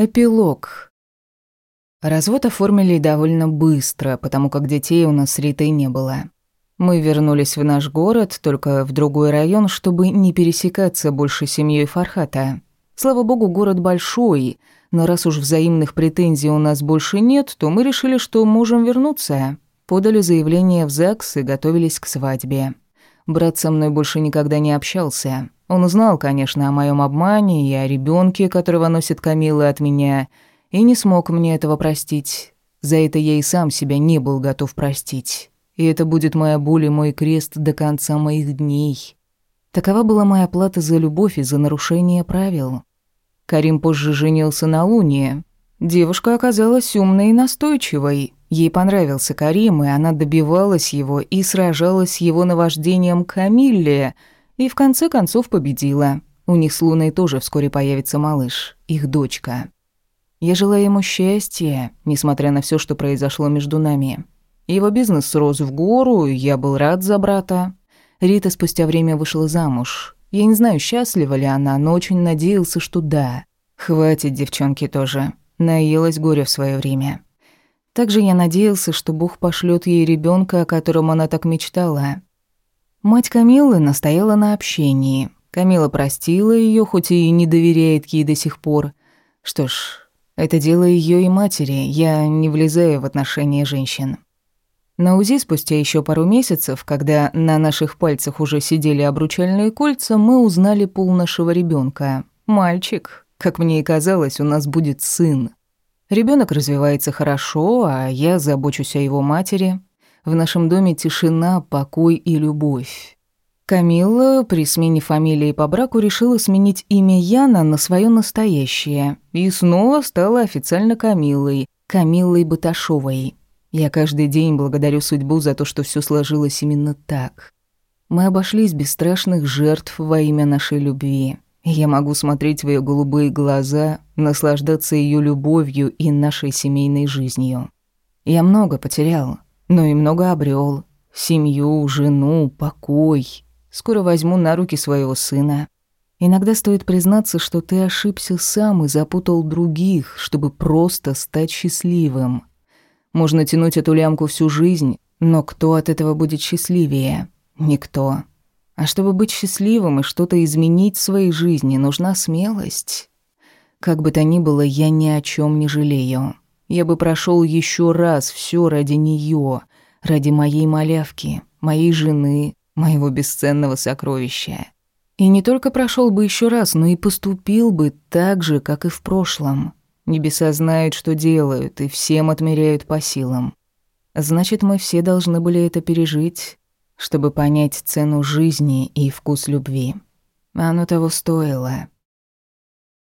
Эпилог. Развод оформили довольно быстро, потому как детей у нас с Ритой не было. Мы вернулись в наш город, только в другой район, чтобы не пересекаться больше с семьей Фархата. Слава богу, город большой, но раз уж взаимных претензий у нас больше нет, то мы решили, что можем вернуться. Подали заявление в ЗАГС и готовились к свадьбе. Брат со мной больше никогда не общался. Он узнал, конечно, о моем обмане и о ребенке, которого носит Камила от меня, и не смог мне этого простить. За это я и сам себя не был готов простить. И это будет моя боль и мой крест до конца моих дней. Такова была моя плата за любовь и за нарушение правил. Карим позже женился на Луне. Девушка оказалась умной и настойчивой. Ей понравился Карим, и она добивалась его и сражалась с его наваждением Камилле — и в конце концов победила. У них с Луной тоже вскоре появится малыш, их дочка. Я желаю ему счастья, несмотря на все, что произошло между нами. Его бизнес рос в гору, я был рад за брата. Рита спустя время вышла замуж. Я не знаю, счастлива ли она, но очень надеялся, что да. Хватит девчонки тоже. Наелась горя в свое время. Также я надеялся, что Бог пошлет ей ребенка, о котором она так мечтала. Мать Камилы настояла на общении. Камила простила ее, хоть и не доверяет ей до сих пор. Что ж, это дело ее и матери, я не влезаю в отношения женщин. На УЗИ спустя еще пару месяцев, когда на наших пальцах уже сидели обручальные кольца, мы узнали пол нашего ребенка. Мальчик. Как мне и казалось, у нас будет сын. Ребенок развивается хорошо, а я забочусь о его матери. В нашем доме тишина, покой и любовь. Камилла при смене фамилии по браку решила сменить имя Яна на свое настоящее и снова стала официально Камиллой, Камиллой Баташовой. Я каждый день благодарю судьбу за то, что все сложилось именно так. Мы обошлись без страшных жертв во имя нашей любви. Я могу смотреть в ее голубые глаза, наслаждаться ее любовью и нашей семейной жизнью. Я много потерял, но и много обрел. Семью, жену, покой. Скоро возьму на руки своего сына. Иногда стоит признаться, что ты ошибся сам и запутал других, чтобы просто стать счастливым. Можно тянуть эту лямку всю жизнь, но кто от этого будет счастливее? Никто. А чтобы быть счастливым и что-то изменить в своей жизни, нужна смелость. Как бы то ни было, я ни о чем не жалею. Я бы прошел еще раз все ради нее, ради моей малявки, моей жены, моего бесценного сокровища. И не только прошел бы еще раз, но и поступил бы так же, как и в прошлом. Небеса знают, что делают, и всем отмеряют по силам. Значит, мы все должны были это пережить, чтобы понять цену жизни и вкус любви. Оно того стоило.